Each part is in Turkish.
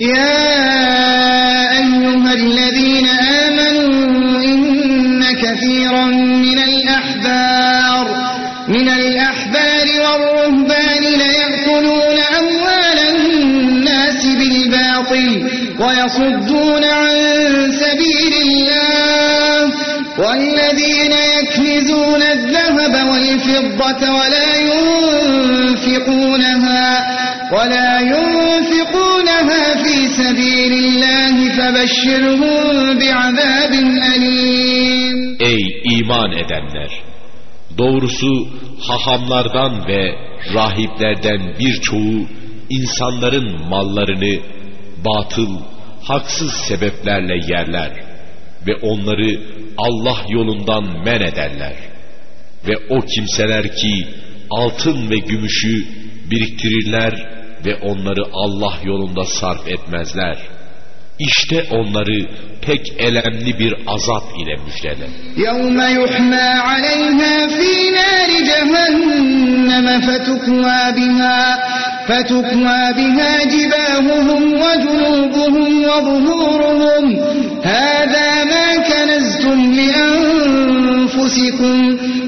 يا أيها الذين آمنوا إن كثيرا من الأحبار من الأحبار والرهبان ليأكلون أموال الناس بالباطل ويصدون عن سبيل الله والذين يكنزون الذهب والفضة ولا ينفقونها ولا ينفقونها في سبيل الله فبشرهم بعذاب أليم Ey iman edenler! Doğrusu hahamlardan ve rahiplerden birçoğu insanların mallarını batıl, haksız sebeplerle yerler ve onları Allah yolundan men ederler. Ve o kimseler ki altın ve gümüşü biriktirirler ve onları Allah yolunda sarf etmezler. İşte onları pek elemli bir azap ile müjdele. يوم يحمى عليها في نار جهنم فتكوى بها فتكوى بها جباههم وجنوبهم وظهورهم هذا ما كنزتم لأنفسكم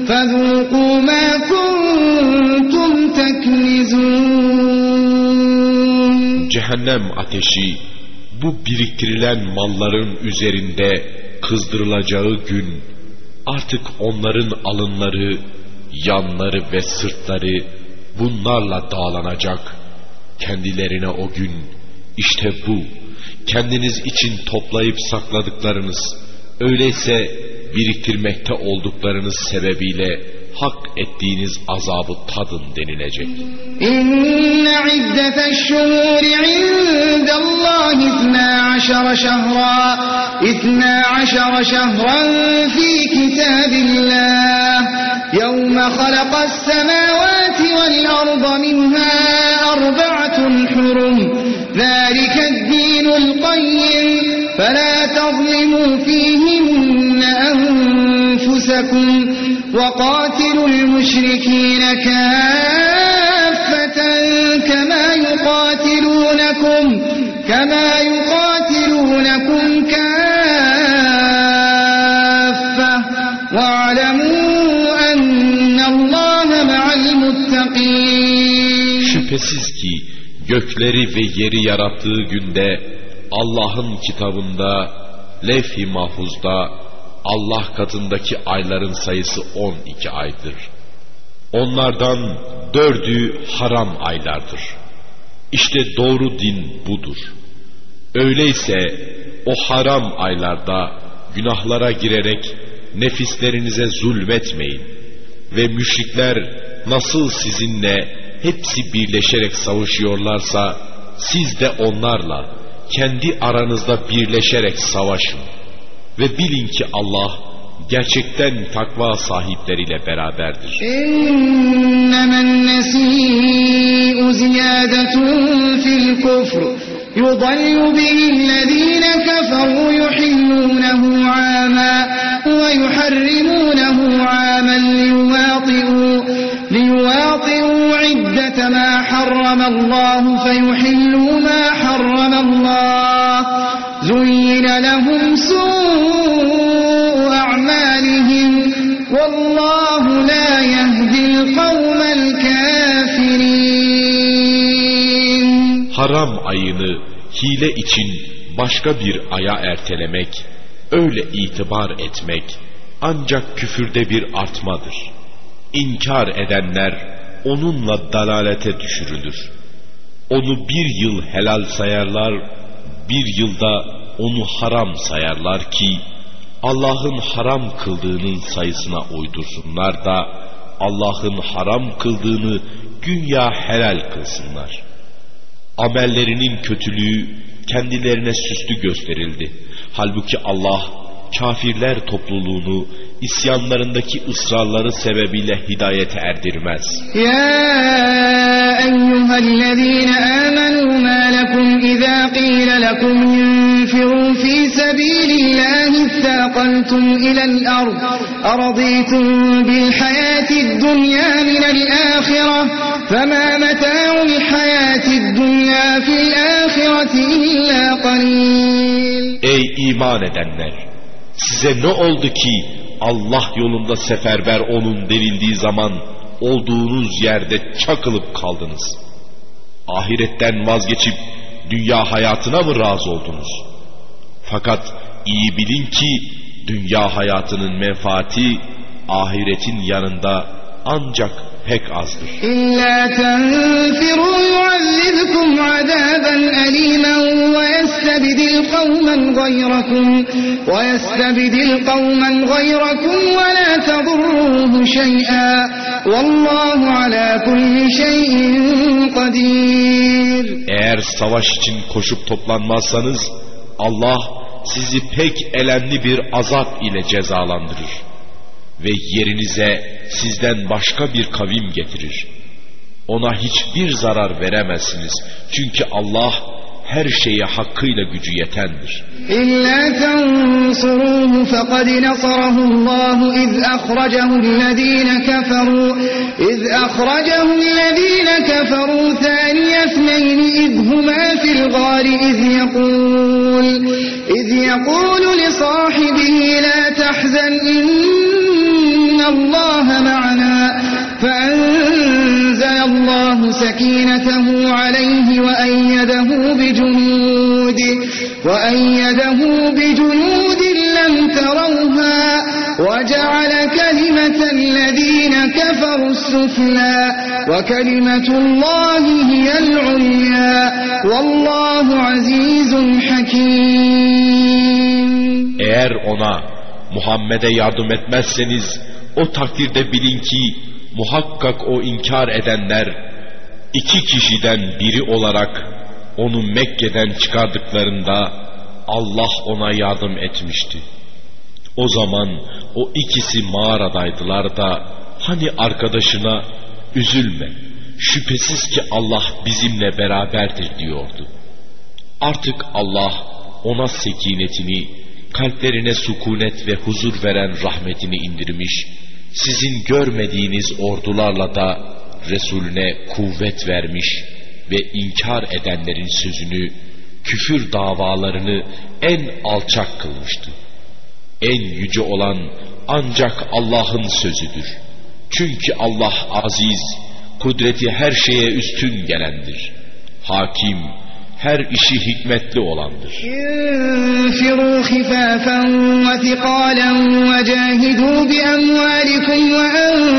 فذوقوا ما كنتم تكنزون Cehennem ateşi bu biriktirilen malların üzerinde kızdırılacağı gün artık onların alınları, yanları ve sırtları bunlarla dağlanacak. Kendilerine o gün işte bu kendiniz için toplayıp sakladıklarınız öyleyse biriktirmekte olduklarınız sebebiyle hak ettiğiniz azabı tadın denilecek. İnne iddeteş şuhuri indallahi itna aşara şehra itna aşara şehran fi kitabillah yevme يوم خلق السماوات والأرض منها أربعة حرم ذلك الدين القيم فلا تظلموا فيهن أنفسكم وقاتلوا المشركين كافة كما يقاتلونكم كما يقاتلونكم كافة واعلموا أن الله مع المتقين Şüphesiz ki gökleri ve yeri yarattığı günde Allah'ın kitabında, levh-i mahfuzda Allah katındaki ayların sayısı 12 aydır. Onlardan dördü haram aylardır. İşte doğru din budur. Öyleyse o haram aylarda günahlara girerek nefislerinize zulmetmeyin ve müşrikler nasıl sizinle hepsi birleşerek savaşıyorlarsa siz de onlarla kendi aranızda birleşerek savaşın ve bilin ki Allah gerçekten takva sahipleriyle beraberdir. إنما النسيء زيادة في الكفر يضل به الذين كفروا يحلونه عاما ويحرمونه عاما ليواطئوا, ليواطئوا عدة ما حرم الله فيحلوا ما حرم الله زين لهم سوء أعمالهم والله لا يهدي القوم الكافرين Haram ayını hile için başka bir aya ertelemek, öyle itibar etmek ancak küfürde bir artmadır. İnkar edenler onunla dalalete düşürülür. Onu bir yıl helal sayarlar, bir yılda onu haram sayarlar ki Allah'ın haram kıldığının sayısına uydursunlar da Allah'ın haram kıldığını güya helal kılsınlar. Amellerinin kötülüğü kendilerine süslü gösterildi. Halbuki Allah kafirler topluluğunu isyanlarındaki ısrarları sebebiyle hidayete erdirmez. Ya eyyühellezine amenu ma lekum izâ qîle lekum yunfirû fî sebîlillâhi ittâkaltum ilel ard. Aradîtum bil hayâtid dunyâ minel âkhirah. Femâ metâul hayâtid dunyâ fil âkhirati illâ qalîl. Ey iman edenler! Size ne oldu ki Allah yolunda seferber olun denildiği zaman olduğunuz yerde çakılıp kaldınız? Ahiretten vazgeçip dünya hayatına mı razı oldunuz? Fakat iyi bilin ki dünya hayatının menfaati ahiretin yanında ancak pek azdır. قوما غيركم ويستبدل قوما غيركم ولا تضروه شيئا والله على كل شيء قدير Eğer savaş için koşup toplanmazsanız Allah sizi pek elemli bir azap ile cezalandırır ve yerinize sizden başka bir kavim getirir. Ona hiçbir zarar veremezsiniz çünkü Allah her şeye hakkıyla gücü yetendir. إلا تنصروه فقد نصره الله إذ أخرجه الذين كفروا إذ أخرجه الذين كفروا ثاني اثنين إذ هما في الغار إذ يقول إذ يقول لصاحبه لا تحزن إن الله معنا فأنزل الله سكينته عليه وأيده بجنود وأيده بجنود لم تروها وجعل كلمة الذين كفروا السفلى وكلمة الله هي العليا والله عزيز حكيم Eğer ona Muhammed'e yardım etmezseniz o takdirde bilin ki muhakkak o inkar edenler iki kişiden biri olarak onu Mekke'den çıkardıklarında Allah ona yardım etmişti. O zaman o ikisi mağaradaydılar da hani arkadaşına üzülme şüphesiz ki Allah bizimle beraberdir diyordu. Artık Allah ona sekinetini, kalplerine sukunet ve huzur veren rahmetini indirmiş, sizin görmediğiniz ordularla da Resulüne kuvvet vermiş ve inkar edenlerin sözünü, küfür davalarını en alçak kılmıştı. En yüce olan ancak Allah'ın sözüdür. Çünkü Allah aziz, kudreti her şeye üstün gelendir. Hakim, her işi hikmetli olandır. İnfiru hifafen ve thikalen ve cahidu bi emvalikum ve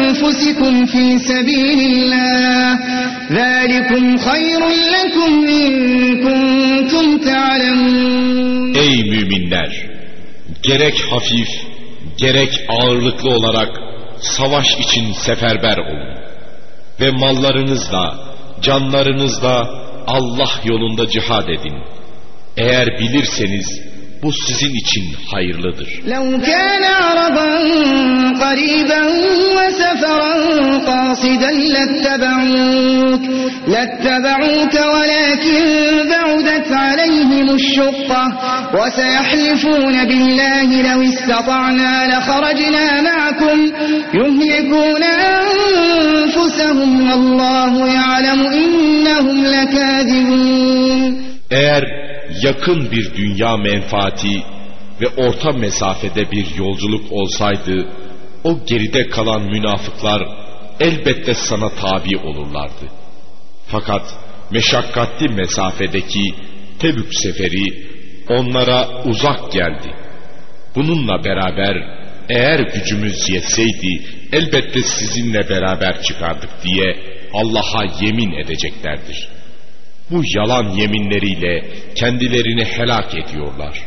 enfusikum fi sebilillah. Zalikum hayrun lekum in kuntum ta'lemun. Ey müminler! Gerek hafif, gerek ağırlıklı olarak savaş için seferber olun. Ve mallarınızla, canlarınızla, Allah yolunda cihad edin. Eğer bilirseniz bu sizin için hayırlıdır. لو كان عرضا قريبا وسفرا قاصدا لاتبعوك لاتبعوك ولكن بعدت عليهم الشقة وسيحلفون بالله لو استطعنا لخرجنا معكم يهلكون أنفسهم والله يعلم إنهم لكاذبون Eğer yakın bir dünya menfaati ve orta mesafede bir yolculuk olsaydı, o geride kalan münafıklar elbette sana tabi olurlardı. Fakat meşakkatli mesafedeki Tebük seferi onlara uzak geldi. Bununla beraber eğer gücümüz yetseydi elbette sizinle beraber çıkardık diye Allah'a yemin edeceklerdir. Bu yalan yeminleriyle kendilerini helak ediyorlar.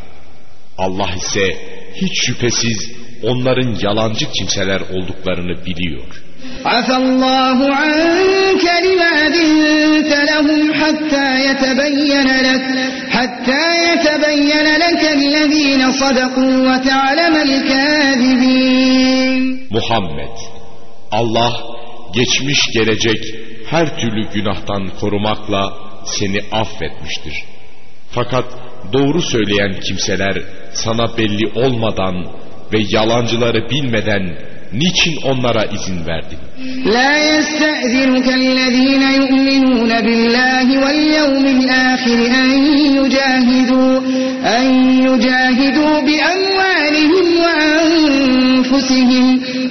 Allah ise hiç şüphesiz onların yalancı kimseler olduklarını biliyor. Afallahu anke lima hatta yetebeyyen hatta الذين صدقوا وتعلم الكاذبين Muhammed Allah geçmiş gelecek her türlü günahtan korumakla seni affetmiştir. Fakat doğru söyleyen kimseler sana belli olmadan ve yalancıları bilmeden niçin onlara izin verdin? La yestehzinuke allazina yu'minuna billahi vel yevmil ahir en yucahidu en yucahidu bi amvalihim ve anfusihim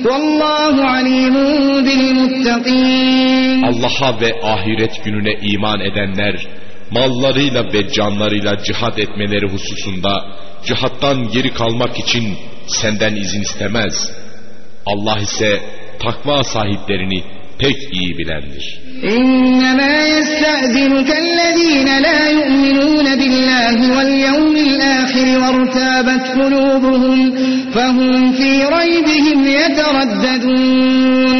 vallahu alimun bil muttaqin Allah'a ve ahiret gününe iman edenler mallarıyla ve canlarıyla cihat etmeleri hususunda cihattan geri kalmak için senden izin istemez.'' Allah ise takva sahiplerini pek iyi bilendir. İnnemâ yesta'zinukellezîne lâ yu'minûne billâhi vel yevmil âhir vertâbet kulûbuhum fehum fî raybihim yeteraddedûn.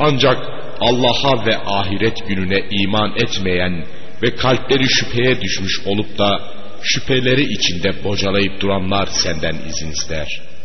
Ancak Allah'a ve ahiret gününe iman etmeyen ve kalpleri şüpheye düşmüş olup da şüpheleri içinde bocalayıp duranlar senden izin ister.''